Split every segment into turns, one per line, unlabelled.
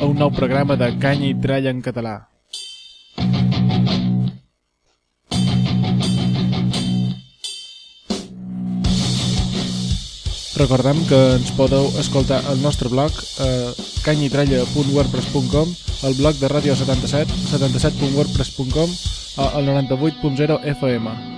A un nou programa de Canya i Tralla en català. Recordem que ens podeu escoltar al nostre blog a canyitralla.wordpress.com el blog de Ràdio 77 77.wordpress.com o al 98.0 FM.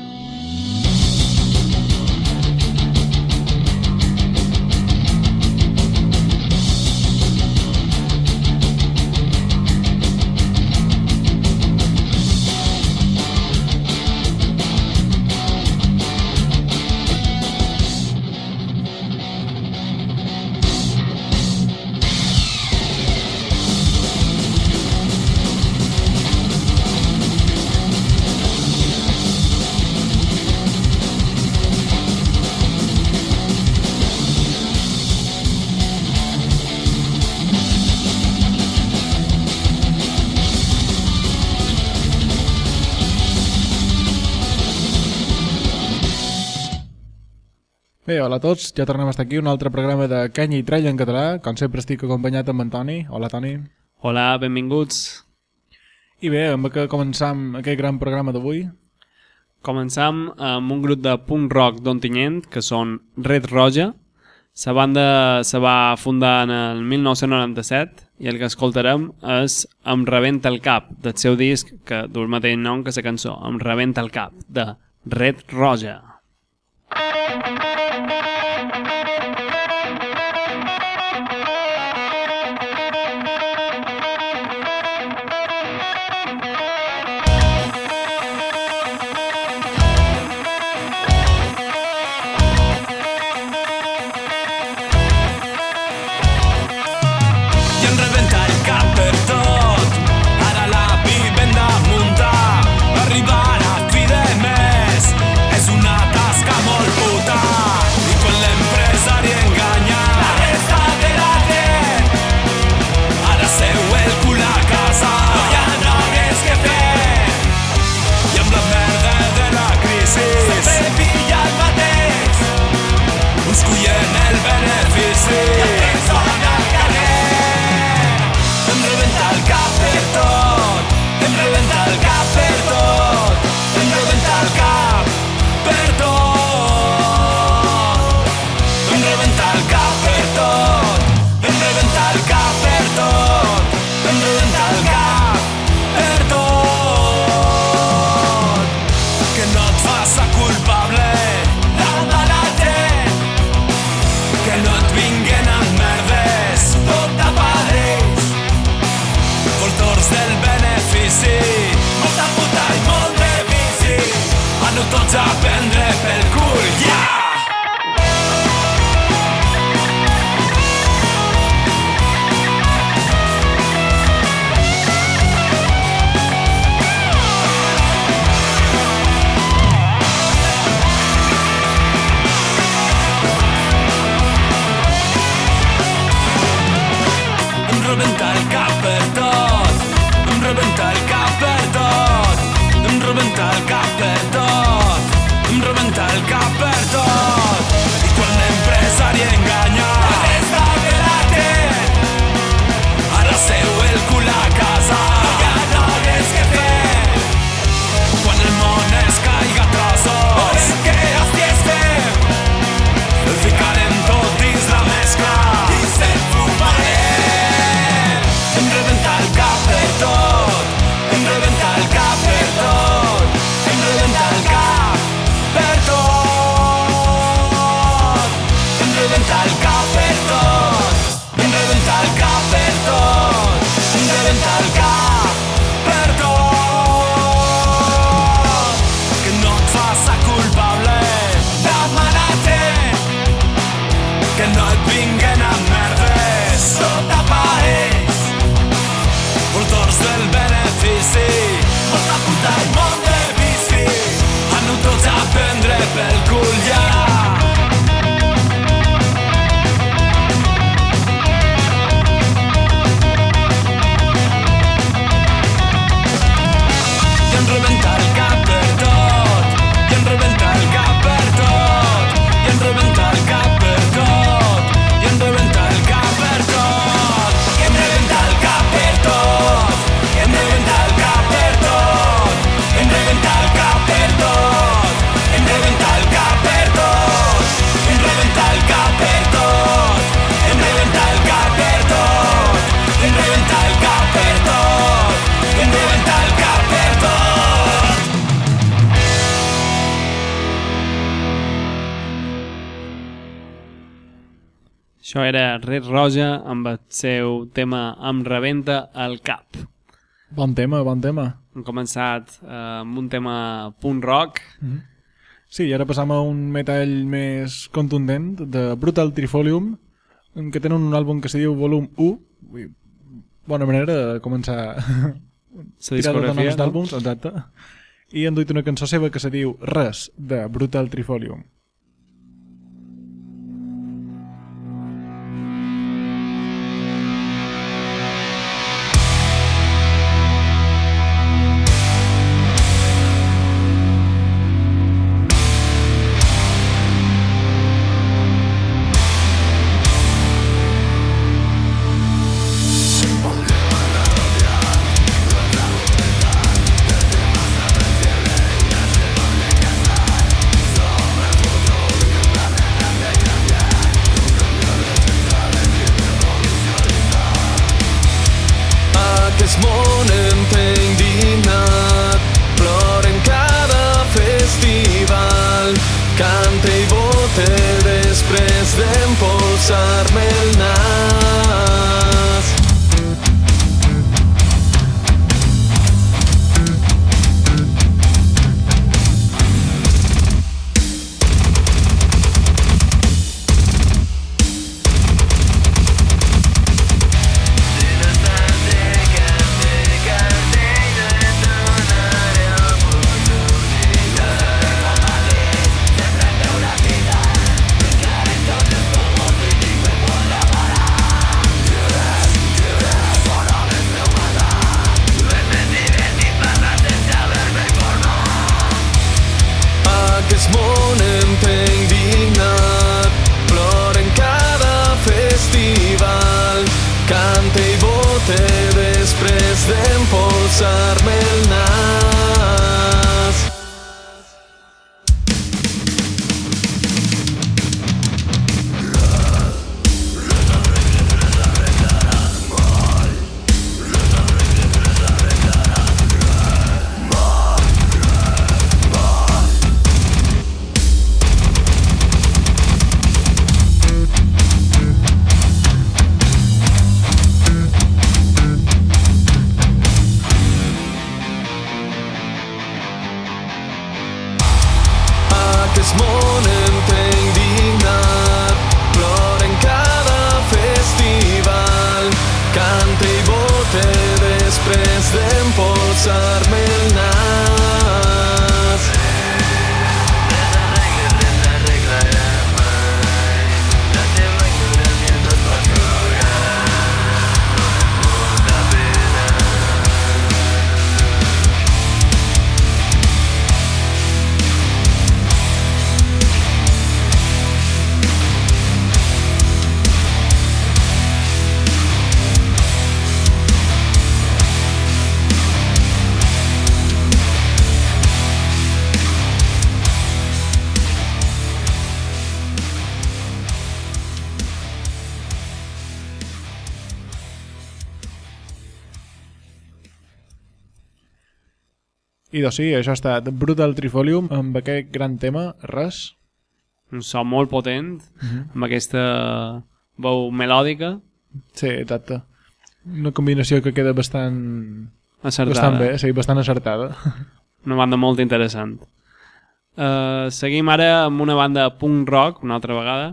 Bé, hola a tots, ja tornem a estar aquí, un altre programa de Canya i Tralla en català. Com sempre estic acompanyat amb en Toni. Hola, Toni.
Hola, benvinguts.
I bé, amb què començam aquest gran programa d'avui?
Començam amb un grup de punk rock d'Ontinyent, que són Red Roja. La banda se va fundar en el 1997 i el que escoltarem és Em rebenta el cap, del seu disc, que du el mateix nom que la cançó, Em rebenta el cap, de Red Roja.
I
Això era Red Roja amb el seu tema Em rebenta el cap.
Bon tema, bon tema.
Hem començat eh, amb un tema punt rock.
Sí, i ara passam a un metall més contundent de Brutal Trifolium, que tenen un àlbum que se diu Volum 1. Vull dir, bona manera de començar
La discografia,
noms
no?
d'àlbums, exacte. I han duit una cançó seva que se diu Res, de Brutal Trifolium.
I
doncs sí, això ha estat Brutal Trifolium amb aquest gran tema, Res.
Un so molt potent, amb aquesta veu melòdica,
Sí, exacte. Una combinació que queda bastant,
acertada.
bastant bé, sí, bastant acertada.
Una banda molt interessant. Uh, seguim ara amb una banda punk rock, una altra vegada,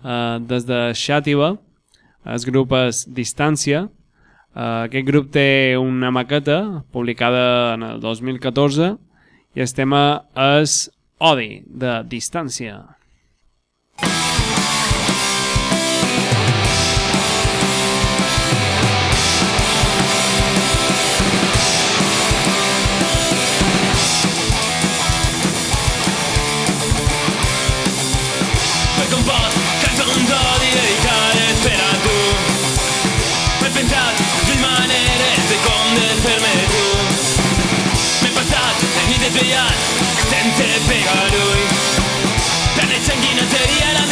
uh, des de Xàtiva. El grup és Distància. Uh, aquest grup té una maqueta publicada en el 2014 i el tema és Odi, de Distància.
te pegan hoy. Planes sanguinarios la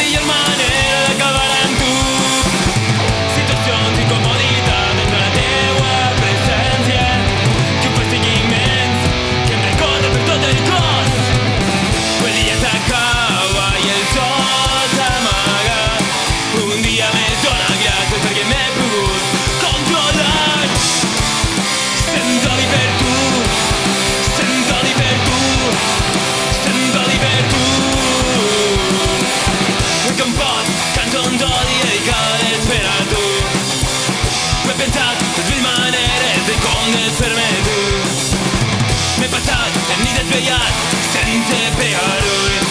Feyyaz Sen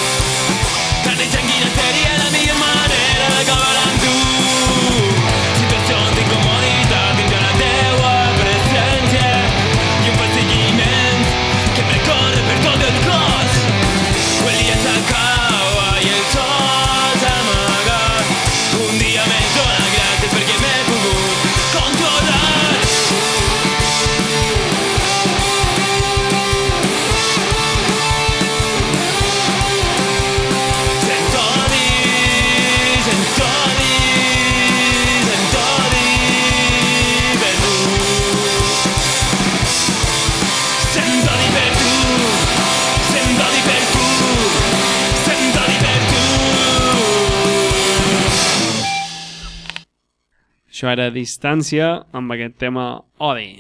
Això era Distància amb aquest tema Odi.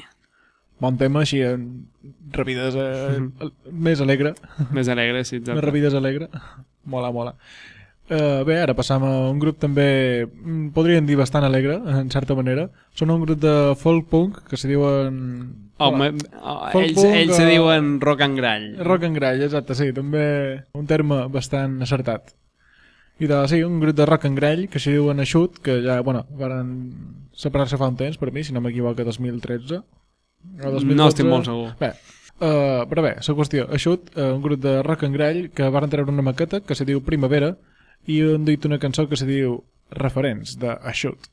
Bon tema, així, en rapidesa eh, més alegre.
Més alegre, sí,
Més
exacte.
rapidesa alegre. Mola, mola. Uh, bé, ara passam a un grup també, mm, podríem dir bastant alegre, en certa manera. Són un grup de folk punk que se diuen...
Oh,
Hola.
me, oh,
Folk
ells,
punk,
ells se
eh,
diuen rock and grall.
Rock and grall, exacte, sí, també un terme bastant acertat. I de, sí, un grup de rock and grall que s'hi diuen Aixut, que ja, bueno, van separar-se fa un temps, per mi, si no m'equivoco, 2013. O 2012.
No estic molt segur.
Bé, uh, però bé, la qüestió, Aixut, uh, un grup de rock and grall que van treure una maqueta que se diu Primavera i han dit una cançó que se diu Referents, de Aixut.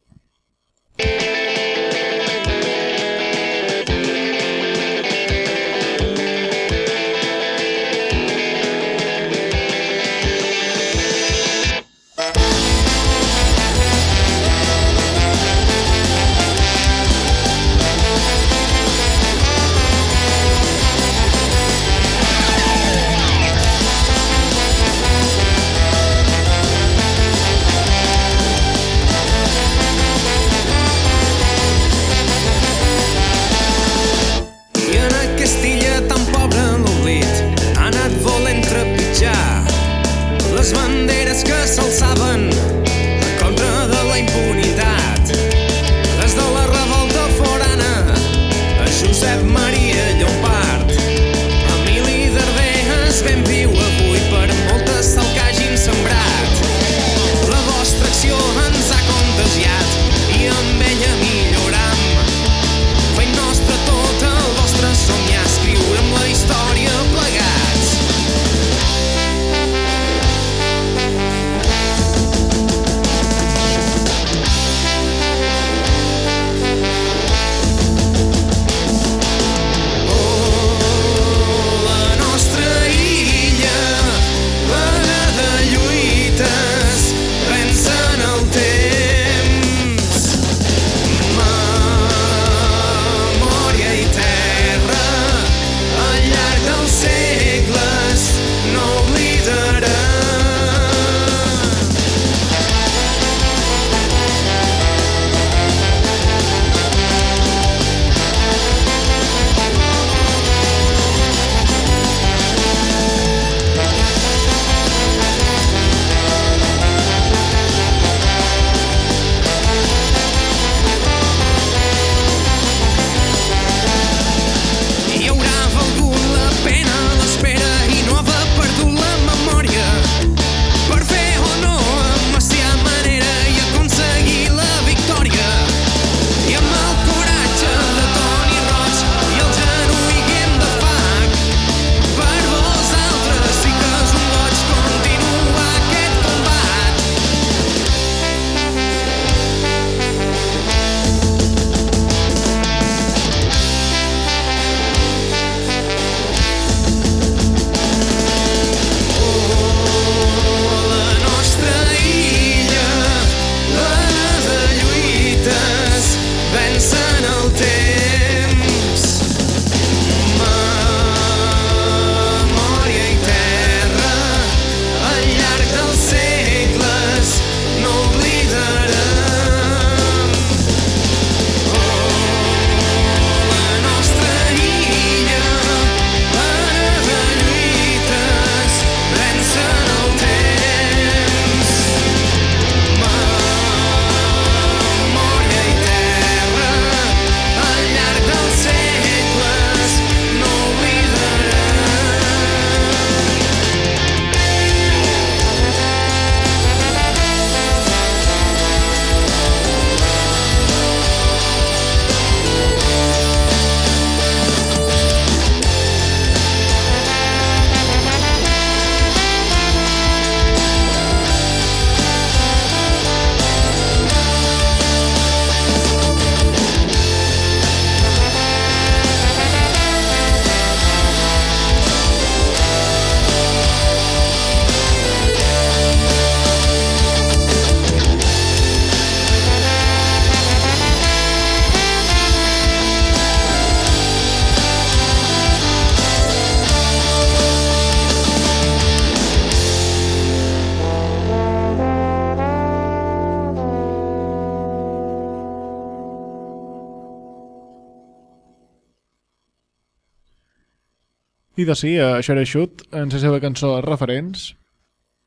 I de sí, a Share Shoot, en la seva cançó Referents,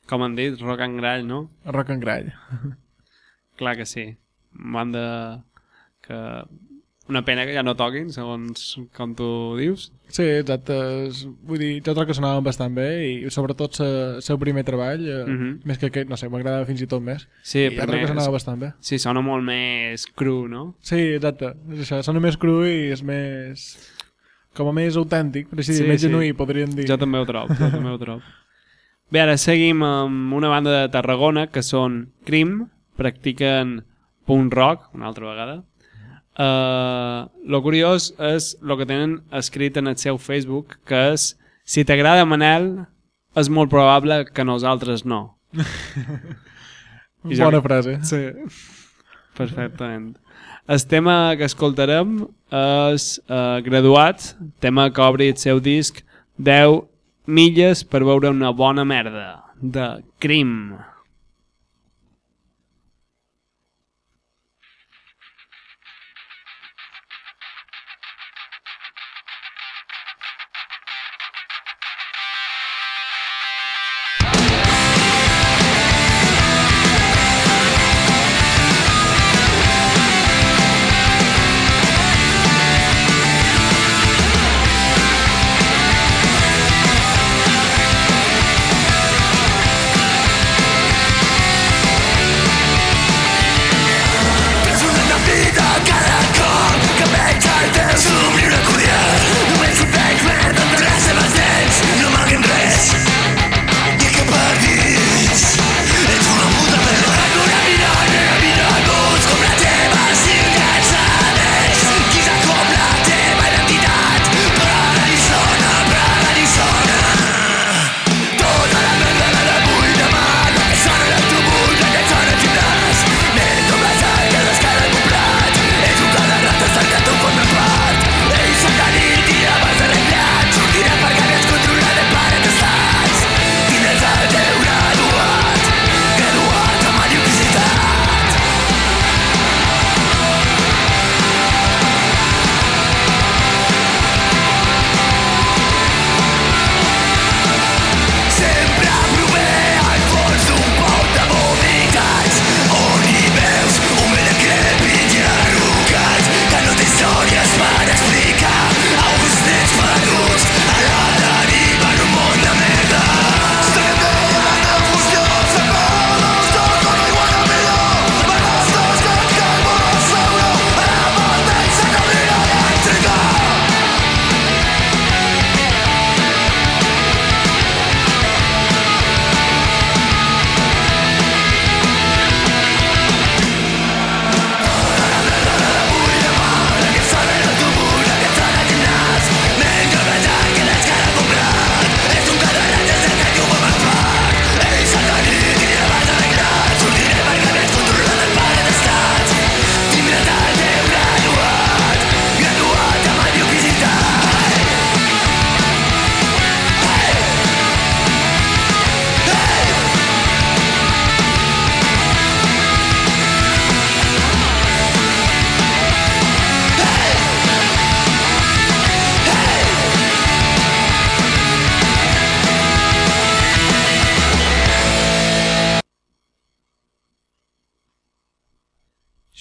Com han dit, rock and grall, no?
Rock and Grall.
Clar que sí. Banda que... Una pena que ja no toquin, segons com tu dius.
Sí, exacte. Vull dir, jo trobo que sonaven bastant bé i sobretot el seu primer treball, eh,
Mhm.
més que aquest, no sé, m'agrada fins i tot més.
Sí,
I trobo que sonava bastant bé.
Sí, sona molt més cru, no?
Sí, exacte. És això, sona més cru i és més... com a més autèntic, per així
Sí,
dir, més
sí.
genuí, podríem dir.
Jo també ho trobo, jo també ho trobo. Bé, ara seguim amb una banda de Tarragona que són Crim, practiquen punk rock, una altra vegada. Uh, lo curiós és el que tenen escrit en el seu Facebook, que és si t'agrada Manel, és molt probable que nosaltres no. I jo-
Bona frase.
Sí. Perfectament. El tema que escoltarem és uh, Graduat, tema que obri el seu disc 10 milles per veure una bona merda, de Crim.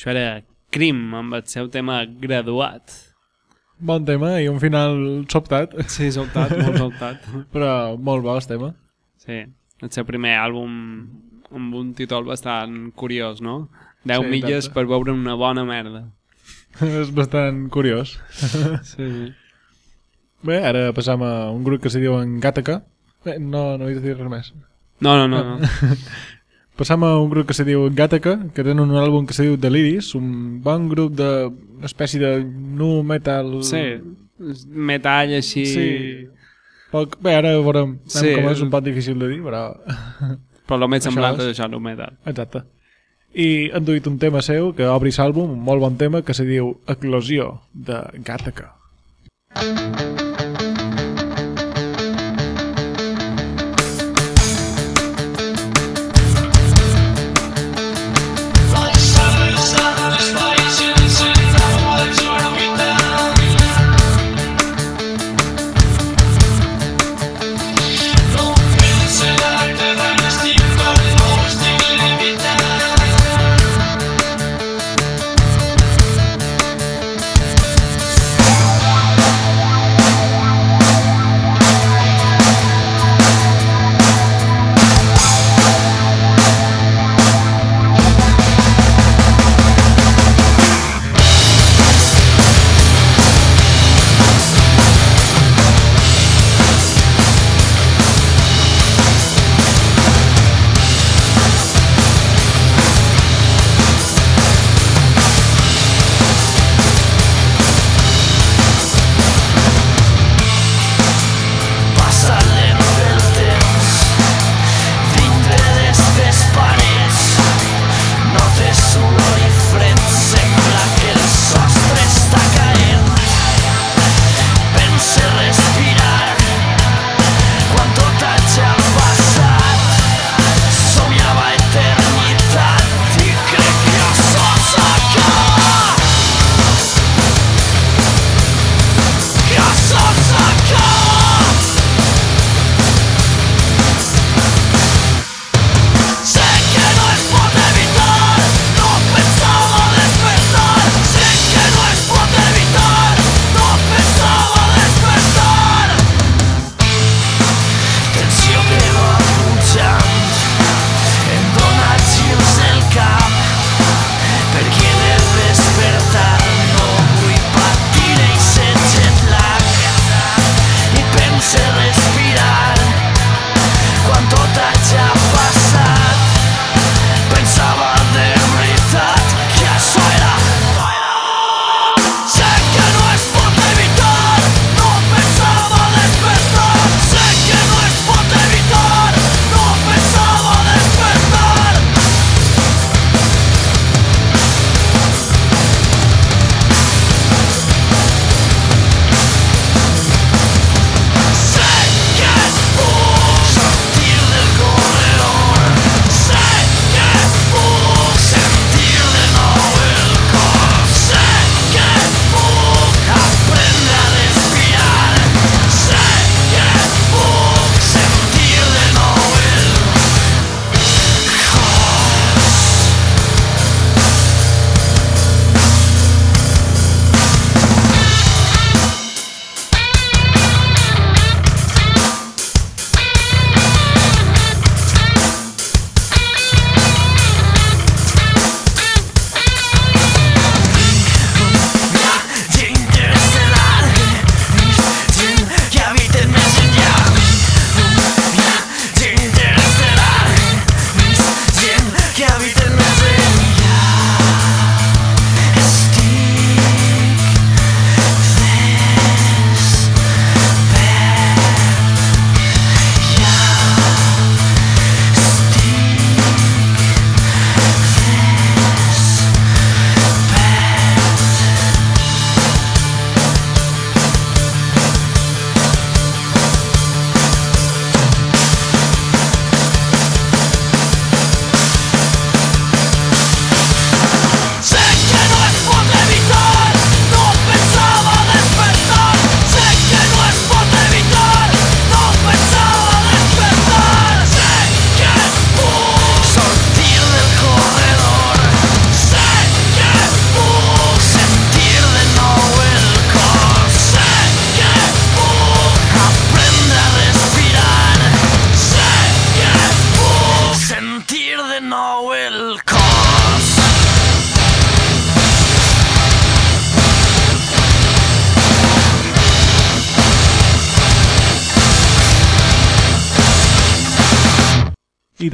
Això era Crim, amb el seu tema graduat.
Bon tema i un final sobtat,
Sí, soltat, molt soltat.
però molt bo el tema.
Sí, el seu primer àlbum amb un títol bastant curiós, no? 10
Sí,
milles
exacte.
per veure una bona merda.
És bastant curiós.
Sí, sí.
Bé, ara passam a un grup que se diu en. Bé, no, no he de dir res més.
No, no, no. no.
Passam a un grup que se diu Gataca, que tenen un àlbum que se diu Deliris, un bon grup de una espècie de nu metal...
Sí, metall així...
Sí. Poc... Bé, ara veurem
Sí.
com és un poc difícil de dir, però...
Però el més semblant
és.
això, el metal.
Exacte. I han duit un tema seu que obri l'àlbum, un molt bon tema, que se diu Eclosió, de Gataca.
Thank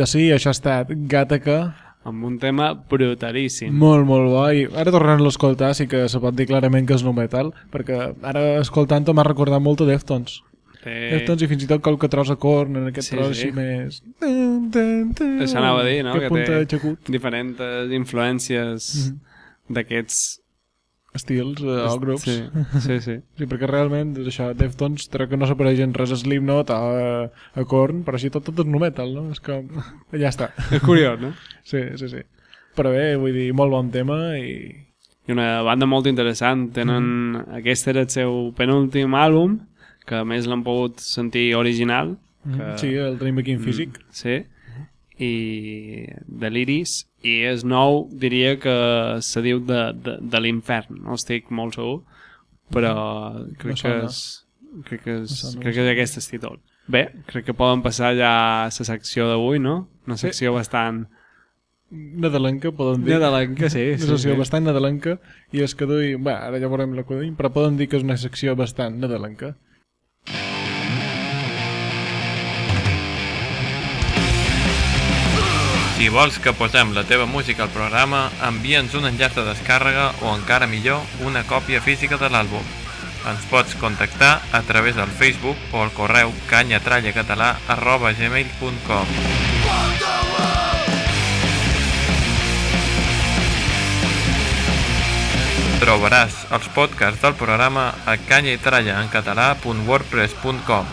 I de sí, això ha estat Gataca,
amb un tema brutalíssim.
molt, molt bo. I ara tornant-lo a escoltar sí que se pot dir clarament que és nu metal, perquè ara escoltant-ho m'ha recordat molt a Deftones.
Té...
Deftones i fins i tot qualque tros a corn en aquest
Sí,
tros
sí.
així més...
Això anava a dir, no?
Que punta
té diferents influències
Mhm.
d'aquests...
Estils eh, o grups.
Sí, sí, sí.
Sí, perquè realment és això, Deftones crec que no s'apareixen res a Slipknot a, a Korn, però així tot, tot és nu metal, no? És com... Ja està.
És curiós, no?
Sí, sí, sí. Però bé, vull dir, molt bon tema i...
I una banda molt interessant. Tenen...
Mhm.
Aquest era el seu penúltim àlbum, que a més l'han pogut sentir original. Que...
Sí, el tenim aquí en físic.
Sí. I Deliris. I és nou, diria que se diu de, de, de l'infern. No estic molt segur, però crec que és... Crec que és, crec que és aquest títol. Bé, crec que poden passar ja a la secció d'avui, no? Una secció bastant...
Nadalenca, poden dir.
Nadalenca, sí,
Una
sí,
secció
sí.
bastant nadalenca i és que duim... Bé, ara ja veurem la que duim, però poden dir que és una secció bastant nadalenca.
Si vols que posem la teva música al programa, envia'ns un enllaç de descàrrega o encara millor, una còpia física de l'àlbum. Ens pots contactar a través del Facebook o al correu canyatrallacatalà arroba gmail.com Trobaràs els podcasts del programa a canyaitrallaencatalà.wordpress.com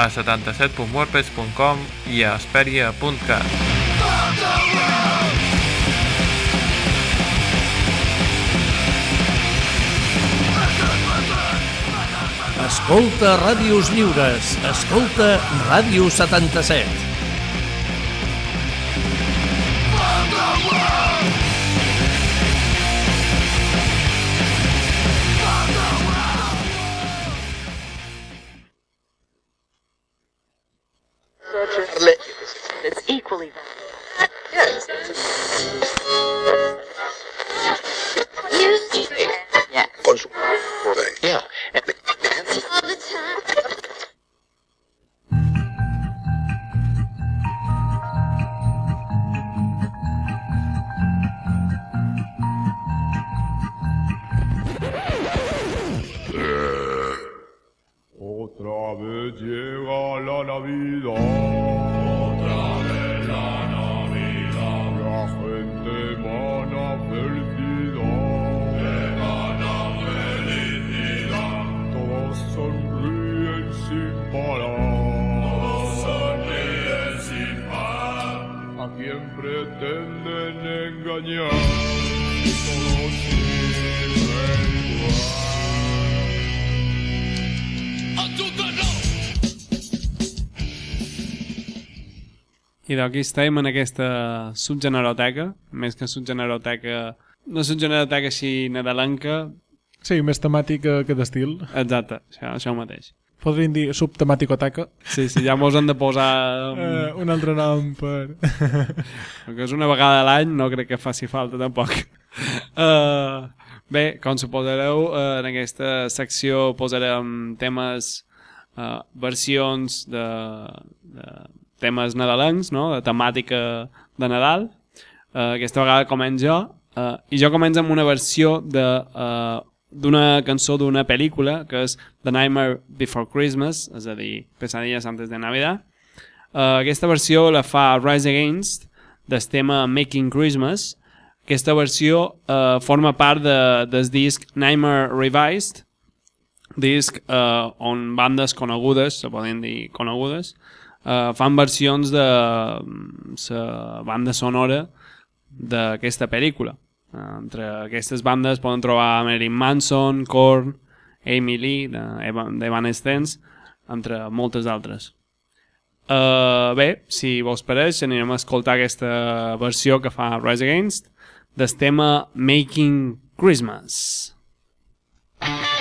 a 77.wordpress.com i a asperia.cat.
Escolta Ràdios Lliures. Escolta Ràdio 77.
A quien pretenden engañar. Todos siguen igual.
I d'aquí estem en aquesta subgeneroteca, més que subgeneroteca... Una subgeneroteca així nadalenca,
Sí, més temàtica que d'estil.
exacte, això, això mateix.
Podríem dir subtemàticoteca.
Sí, sí, ja mos han de posar...
Uh, un altre nom per...
Perquè és una vegada a l'any, no crec que faci falta tampoc. Uh, bé, com suposareu, uh, en aquesta secció posarem temes, uh, versions de, de temes nadalencs, no? de temàtica de Nadal. Uh, aquesta vegada començo jo, uh, i jo començo amb una versió de... Uh, d'una cançó d'una pel·lícula que és The Nightmare Before Christmas, és a dir, Pesadillas antes de Navidad. Uh, aquesta versió la fa Rise Against del tema Making Christmas. Aquesta versió uh, forma part de, del disc Nightmare Revised, disc uh, on bandes conegudes, se poden dir conegudes, uh, fan versions de la banda sonora d'aquesta pel·lícula. Uh, entre aquestes bandes poden trobar Marilyn Manson, Korn, Amy Lee, d'Evanescence, entre moltes altres. Uh, bé, si vos pareix, anirem a escoltar aquesta versió que fa Rise Against del tema Making Christmas.
This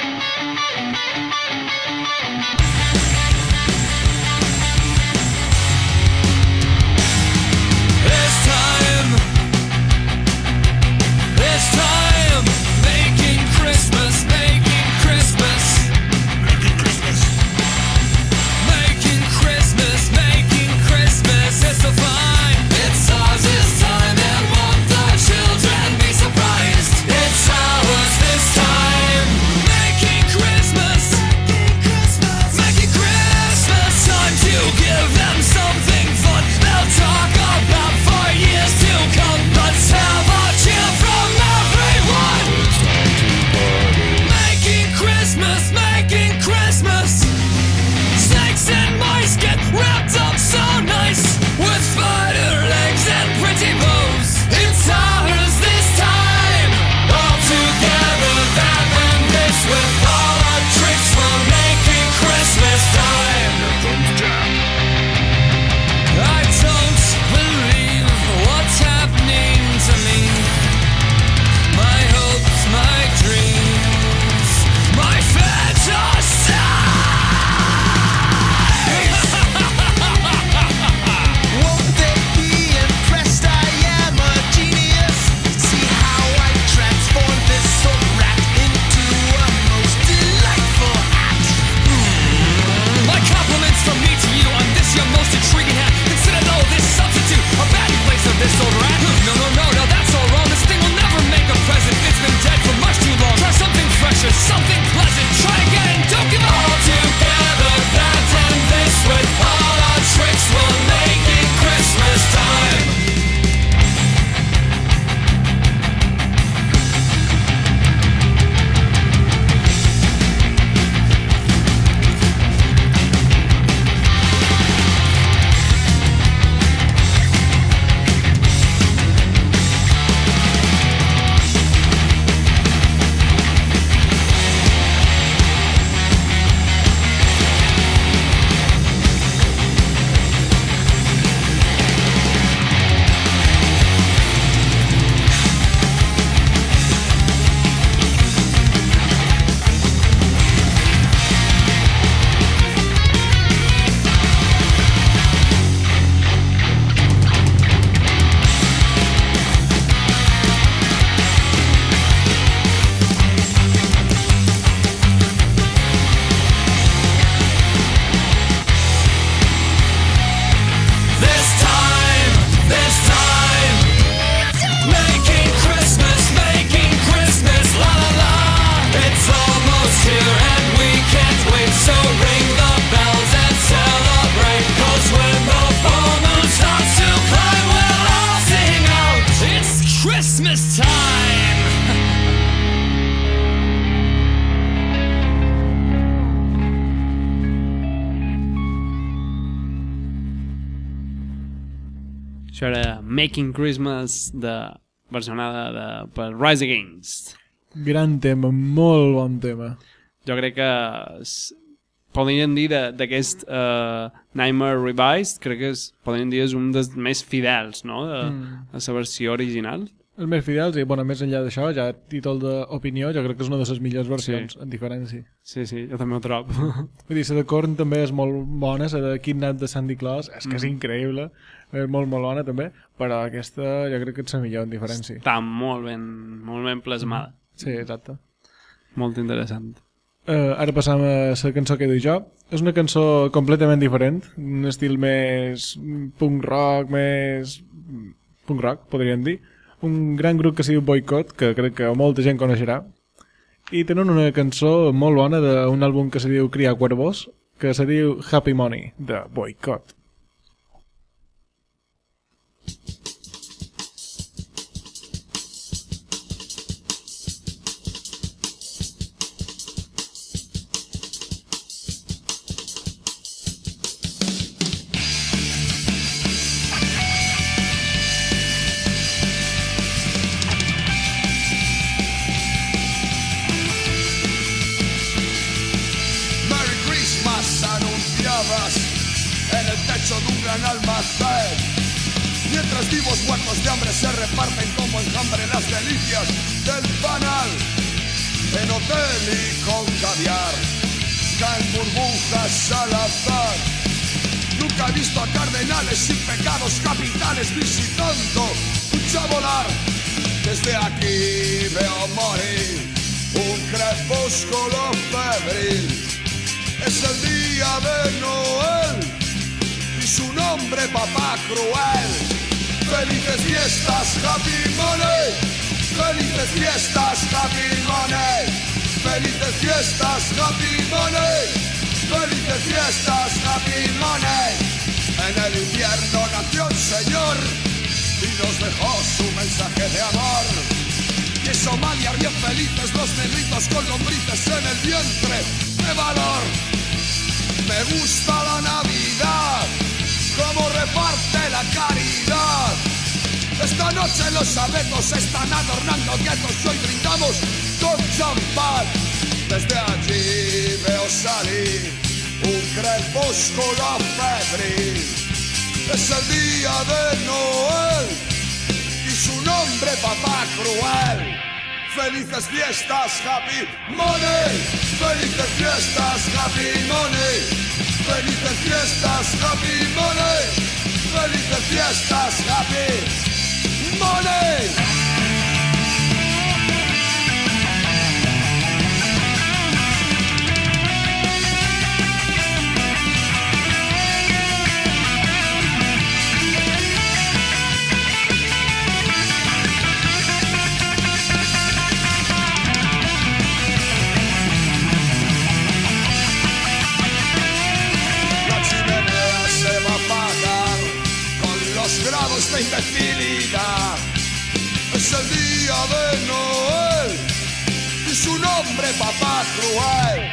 Making Christmas
de versionada de, per Rise Against.
Gran tema, molt bon tema.
Jo crec que podríem dir de- d'aquest uh, Nightmare Revised, crec que és, podríem dir és un dels més fidels, no?, de,
Mm.
a la versió original.
Els més fidels, i bueno, més enllà d'això, ja a títol d'opinió, jo crec que és una de les millors versions, sí. en diferència.
Sí, sí, jo també ho trobo.
Vull dir, la de Korn també és molt bona, la de Kidnap de Sandy Claus, és que és increïble, és molt, molt bona també, però aquesta jo crec que és la millor en diferència.
Està molt ben, molt ben plasmada.
Sí, exacte.
Molt interessant.
Uh, ara passam a la cançó que diu jo. És una cançó completament diferent, un estil més punk rock, més punk rock, podríem dir. Un gran grup que es diu Boycott, que crec que molta gent coneixerà. I tenen una cançó molt bona d'un àlbum que se diu Criar Cuervos, que se diu Happy Money, de Boycott.
Gusta la Navidad, como reparte la caridad. Esta noche los abetos están adornando guetos y hoy brindamos con champán. Desde allí veo salir un crepúsculo febril. Es el día de Noel y su nombre papá cruel. Felices fiestas, happy money. Felices fiestas, happy money. Felices fiestas, happy money. Felices fiestas, happy money. Papá cruel.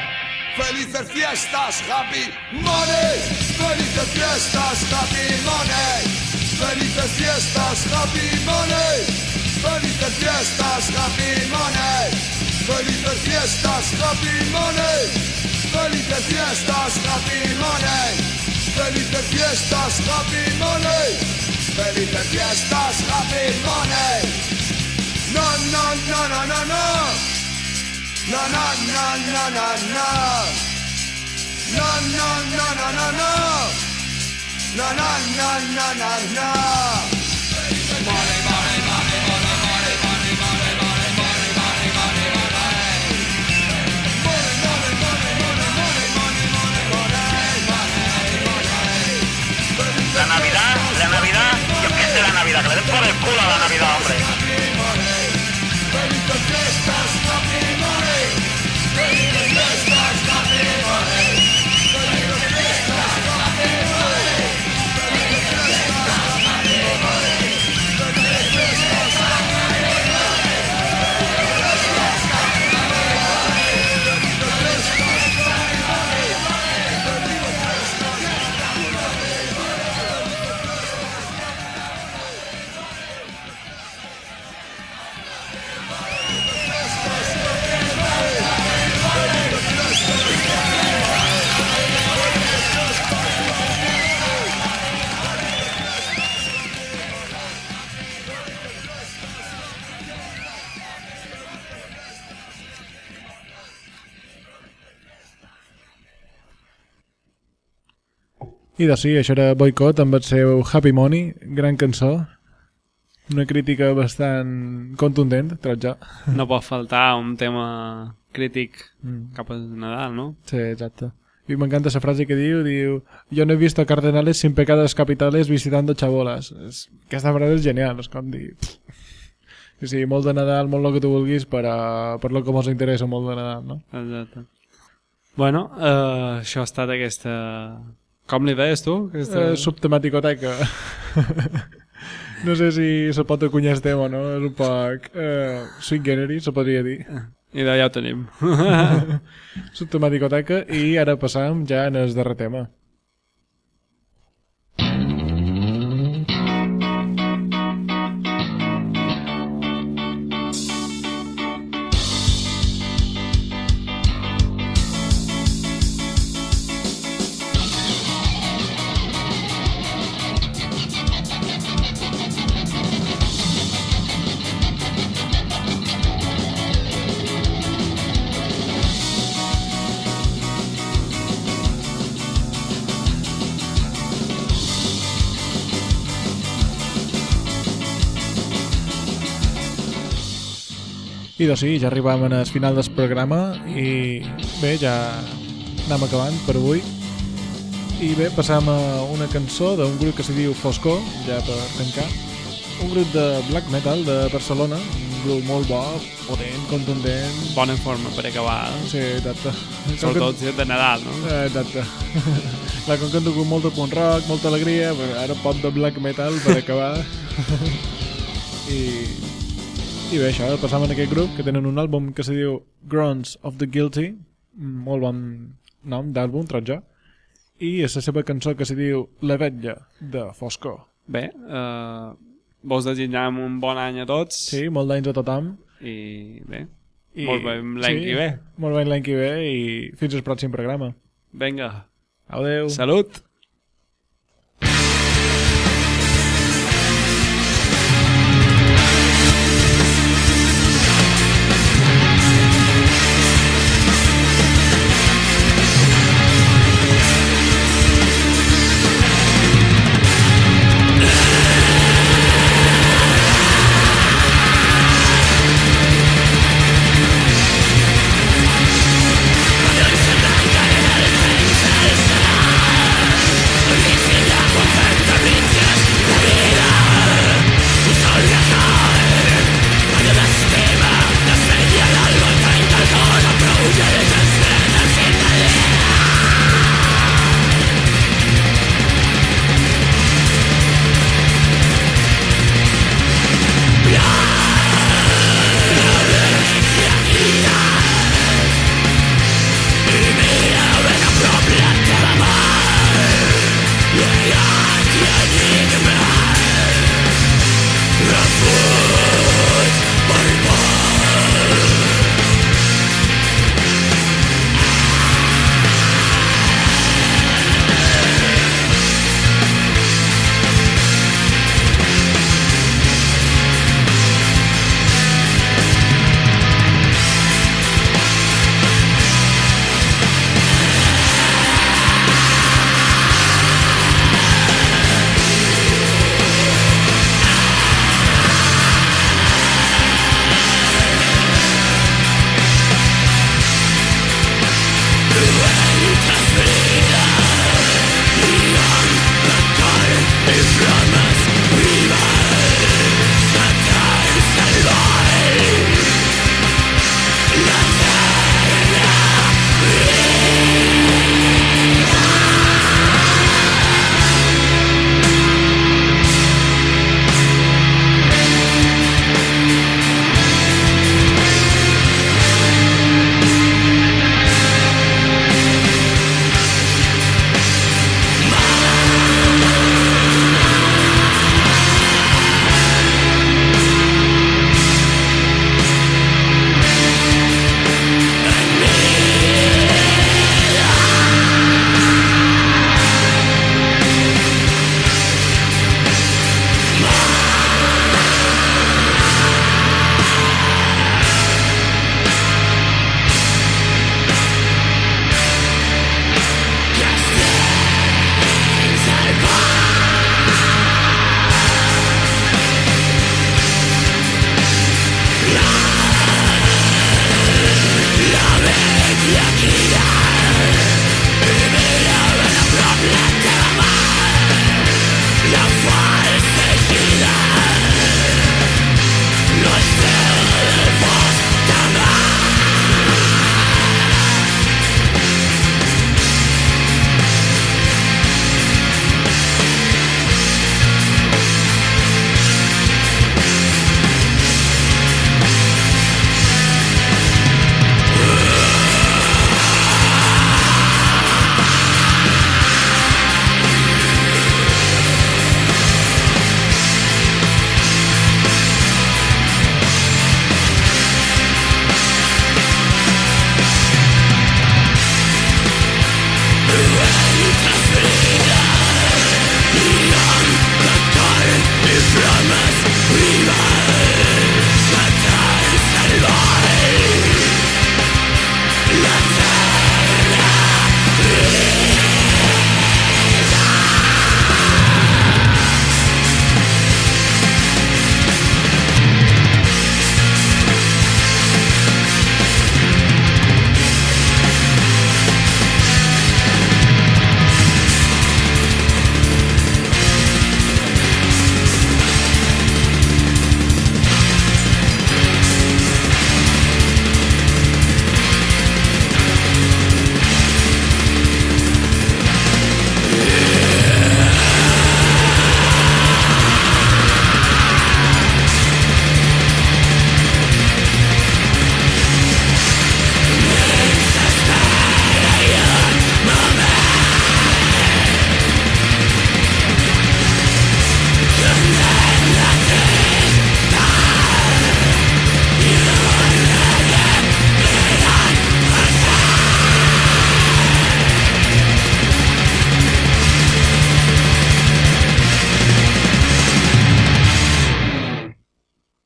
Felices fiestas, happy money. Felices fiestas, happy money. Felices fiestas, happy money. Felices fiestas, happy money. Felices fiestas, happy money. Felices fiestas, happy money. Felices fiestas, happy money. Felices fiestas, happy money. No, no, no, no, no, no. No, no, no, no, no, no. No, no, no, no, no, no. No, no, no, no, no, no. Money, money, money, money, money, money, money, money, money, money, money, money.
La Navidad, la Navidad, yo qué sé la Navidad, que le den por el culo a la Navidad, hombre.
I de sí, això era Boycott amb el seu Happy Money, gran cançó. Una crítica bastant contundent, tratjar.
No pot faltar un tema crític
Mm.
cap a Nadal, no?
Sí, exacte. I m'encanta la frase que diu, diu jo no he visto cardenales sin pecados capitales visitando chabolas. És, aquesta frase és genial, és com dir... pff. Sí, sí, molt de Nadal, molt el que tu vulguis, per, a, per lo que mos interessa molt de Nadal, no?
Exacte. Bueno, uh, això ha estat aquesta... Com li deies tu? Aquesta...
Eh, subtematicoteca. no sé si se pot acunyar el tema, no? És un poc... Eh, sui generis, se podria dir.
I de ja ho tenim.
Subtematicoteca i ara passam ja en el darrer tema. I doncs sí, ja arribam al final del programa i bé, ja anem acabant per avui. I bé, passam a una cançó d'un grup que se diu Foscor, ja per tancar. Un grup de black metal de Barcelona, un grup molt bo, potent, contundent.
Bona forma per acabar. eh?
Sí, exacte.
Sobretot si és de Nadal, no?
Eh, exacte. Clar, com que han tocat molt de punt rock, molta alegria, però ara pot de black metal per acabar. I, I bé, això, passam en aquest grup, que tenen un àlbum que se diu Grounds of the Guilty, molt bon nom d'àlbum, tratja, i és la seva cançó que se diu La vetlla de Foscor.
Bé, uh, vos desitjam un bon any a tots.
Sí, molt d'anys a tothom.
I bé,
I,
molt bé l'any
sí,
que ve.
Molt bé l'any que ve i fins al pròxim programa.
Vinga.
Adeu.
Salut.